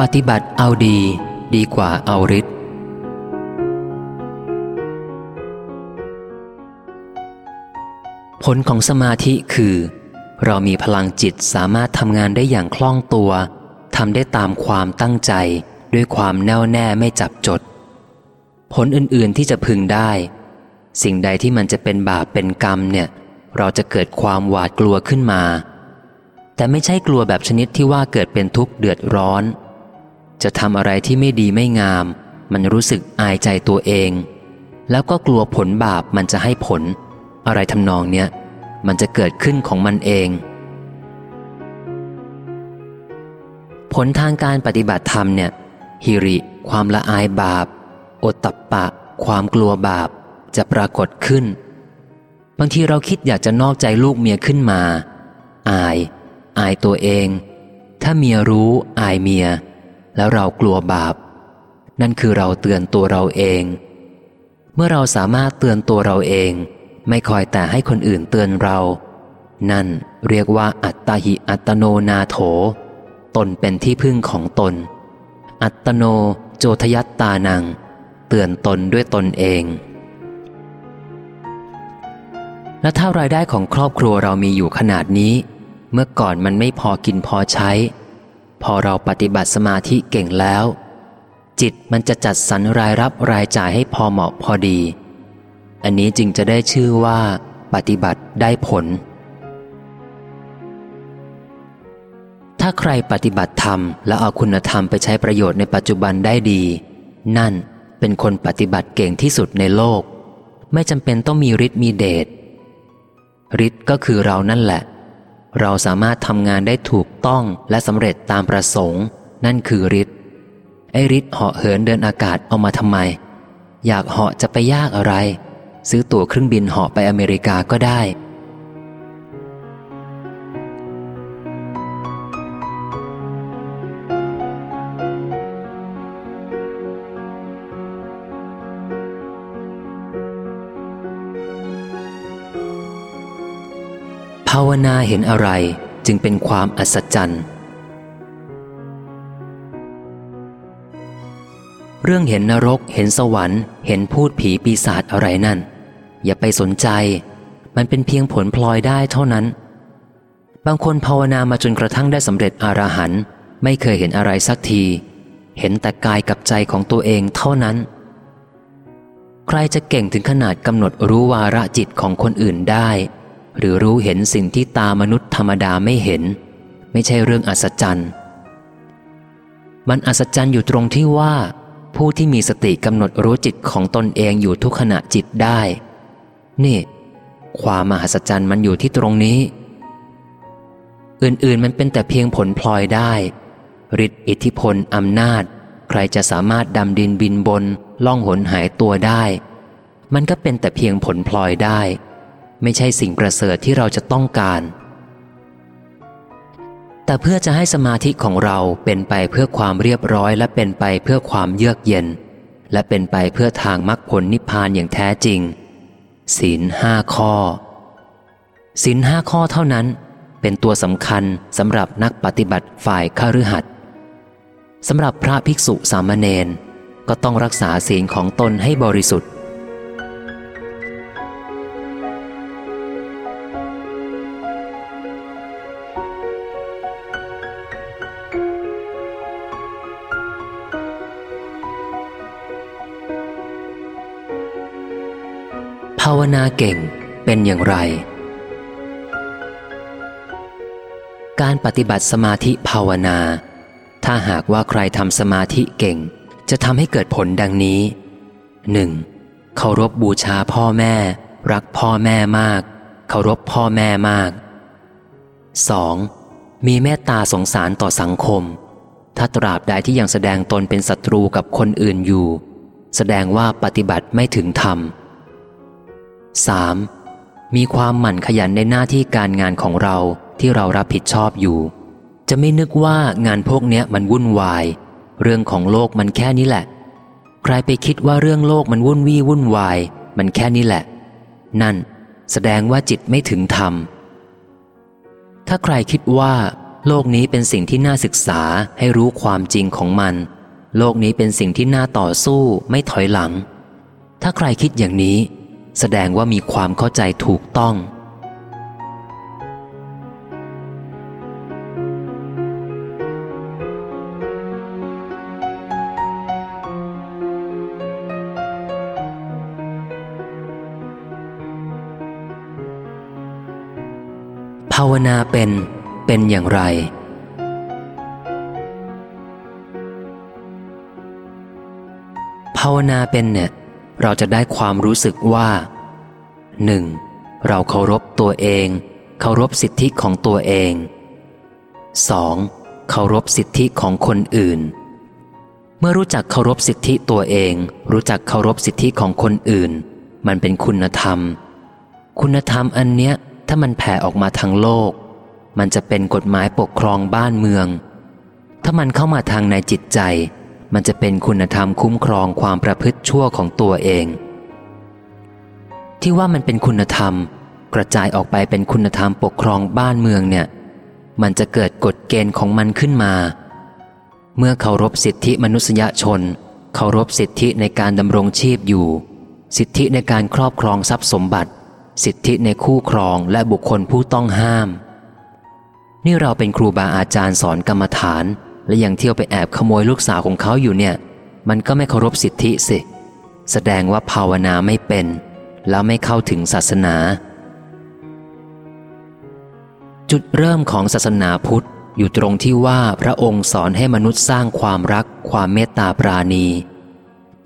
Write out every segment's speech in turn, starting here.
ปฏิบัติเอาดี ดีกว่าเอาฤทธิ์ผลของสมาธิคือ เรามีพลังจิตสามารถทำงานได้อย่างคล่องตัวทำได้ตามความตั้งใจด้วยความแน่วแน่ไม่จับจด ผลอื่นๆที่จะพึงได้ สิ่งใดที่มันจะเป็นบาปเป็นกรรมเนี่ย เราจะเกิดความหวาดกลัวขึ้นมา แต่ไม่ใช่กลัวแบบชนิดที่ว่าเกิดเป็นทุกข์เดือดร้อน จะทำอะไรที่ไม่ดีไม่งาม มันรู้สึกอายใจตัวเอง แล้วก็กลัวผลบาปมันจะให้ผล อะไรทำนองเนี้ยมันจะเกิดขึ้นของมันเอง ผลทางการปฏิบัติธรรมเนี่ยฮิริ ความละอายบาปโอตตัปปะ ความกลัวบาปจะปรากฏขึ้น บางทีเราคิดอยากจะนอกใจลูกเมียขึ้นมา อาย อายตัวเอง ถ้าเมียรู้อายเมีย แล้วเรากลัวบาป นั่นคือเราเตือนตัวเราเอง เมื่อเราสามารถเตือนตัวเราเอง ไม่คอยแต่ให้คนอื่นเตือนเรา นั่นเรียกว่าอัตตาหิอัตโนนาโถ ตนเป็นที่พึ่งของตน อัตโนโจทยัตตานัง เตือนตนด้วยตนเอง และถ้ารายได้ของครอบครัวเรามีอยู่ขนาดนี้ เมื่อก่อนมันไม่พอกินพอใช้ พอเราปฏิบัติสมาธิเก่งแล้ว จิตมันจะจัดสรรรายรับรายจ่ายให้พอเหมาะพอดี อันนี้จึงจะได้ชื่อว่า ปฏิบัติได้ผล ถ้าใครปฏิบัติธรรม แล้วเอาคุณธรรมไปใช้ประโยชน์ในปัจจุบันได้ดี นั่นเป็นคนปฏิบัติเก่งที่สุดในโลก ไม่จำเป็นต้องมีฤทธิ์มีเดชฤทธิ์ก็คือเรานั่นแหละ เราสามารถทำงานได้ถูกต้องและสำเร็จตามประสงค์ นั่นคือฤทธิ์ไอ้ฤทธิ์เหาะเหินเดินอากาศเอามาทำไม อยากเหาะจะไปยากอะไร ซื้อตั๋วเครื่องบินเหาะไปอเมริกาก็ได้าวนาเห็นอะไรจึงเป็นความอัศจรรย์ เรื่องเห็นนรก เห็นสวรรค์ เห็นพูดผีปีศาจอะไรนั่น อย่าไปสนใจ มันเป็นเพียงผลพลอยได้เท่านั้น บางคนภาวนามาจนกระทั่งได้สำเร็จอรหันต์ไม่เคยเห็นอะไรสักที เห็นแต่กายกับใจของตัวเองเท่านั้น ใครจะเก่งถึงขนาดกำหนดรู้วาระจิตของคนอื่นได้ หรือรู้เห็นสิ่งที่ตามนุษย์ธรรมดาไม่เห็น ไม่ใช่เรื่องอัศจรรย์ มันอัศจรรย์อยู่ตรงที่ว่า ผู้ที่มีสติกำหนดรู้จิตของตนเองอยู่ทุกขณะจิตได้ นี่ ความมหัศจรรย์มันอยู่ที่ตรงนี้ อื่นๆมันเป็นแต่เพียงผลพลอยได้ฤทธิ์อิทธิพลอำนาจ ใครจะสามารถดำดินบินบนล่องหนหายตัวได้ มันก็เป็นแต่เพียงผลพลอยได้ ไม่ใช่สิ่งประเสริฐที่เราจะต้องการ แต่เพื่อจะให้สมาธิของเราเป็นไปเพื่อความเรียบร้อย และเป็นไปเพื่อความเยือกเย็น และเป็นไปเพื่อทางมรรคผลนิพพานอย่างแท้จริง ศีลห้าข้อ ศีลห้าข้อเท่านั้น เป็นตัวสำคัญสำหรับนักปฏิบัติฝ่ายคฤหัสถ์สำหรับพระภิกษุสามเณรก็ต้องรักษาศีลของตนให้บริสุทธิ์าวนาเก่งเป็นอย่างไร การปฏิบัติสมาธิภาวนา ถ้าหากว่าใครทำสมาธิเก่ง จะทำให้เกิดผลดังนี้ 1. เคารพบูชาพ่อแม่ รักพ่อแม่มาก เคารพพ่อแม่มาก 2. มีเมตตาสงสารต่อสังคม ถ้าตราบใดที่ยังแสดงตนเป็นศัตรูกับคนอื่นอยู่ แสดงว่าปฏิบัติไม่ถึงธรรม 3. มีความหมั่นขยันในหน้าที่การงานของเราที่เรารับผิดชอบอยู่ จะไม่นึกว่างานพวกเนี้ยมันวุ่นวาย เรื่องของโลกมันแค่นี้แหละ ใครไปคิดว่าเรื่องโลกมันวุ่นวี่วุ่นวาย มันแค่นี้แหละ นั่นแสดงว่าจิตไม่ถึงธรรม ถ้าใครคิดว่า โลกนี้เป็นสิ่งที่น่าศึกษาให้รู้ความจริงของมัน โลกนี้เป็นสิ่งที่น่าต่อสู้ไม่ถอยหลัง ถ้าใครคิดอย่างนี้ แสดงว่ามีความเข้าใจถูกต้อง ภาวนาเป็นเป็นอย่างไรภาวนาเป็นเนี่ย เราจะได้ความรู้สึกว่าหนึ่งเราเคารพตัวเอง เคารพสิทธิของตัวเอง 2. เคารพสิทธิของคนอื่น เมื่อรู้จักเคารพสิทธิตัวเอง รู้จักเคารพสิทธิของคนอื่น มันเป็นคุณธรรม คุณธรรมอันเนี้ยถ้ามันแผ่ออกมาทางโลก มันจะเป็นกฎหมายปกครองบ้านเมือง ถ้ามันเข้ามาทางในจิตใจ มันจะเป็นคุณธรรมคุ้มครองความประพฤติชั่วของตัวเอง ที่ว่ามันเป็นคุณธรรม กระจายออกไปเป็นคุณธรรมปกครองบ้านเมืองเนี่ย มันจะเกิดกฎเกณฑ์ของมันขึ้นมา เมื่อเคารพสิทธิมนุษยชน เคารพสิทธิในการดำรงชีพอยู่ สิทธิในการครอบครองทรัพย์สมบัติ สิทธิในคู่ครองและบุคคลผู้ต้องห้าม นี่เราเป็นครูบาอาจารย์สอนกรรมฐาน และยังเที่ยวไปแอบขโมยลูกสาวของเขาอยู่เนี่ย มันก็ไม่เคารพสิทธิสิ แสดงว่าภาวนาไม่เป็น แล้วไม่เข้าถึงศาสนา จุดเริ่มของศาสนาพุทธอยู่ตรงที่ว่าพระองค์สอนให้มนุษย์สร้างความรักความเมตตาปราณี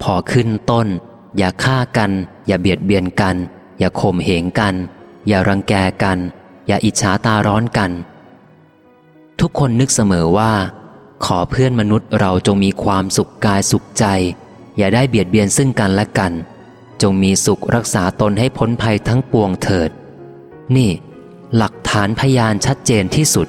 พอขึ้นต้น อย่าฆ่ากัน อย่าเบียดเบียนกัน อย่าข่มเหงกัน อย่ารังแกกัน อย่าอิจฉาตาร้อนกัน ทุกคนนึกเสมอว่า ขอเพื่อนมนุษย์เราจงมีความสุขกายสุขใจ อย่าได้เบียดเบียนซึ่งกันและกัน จงมีสุขรักษาตนให้พ้นภัยทั้งปวงเถิด นี่ หลักฐานพยานชัดเจนที่สุด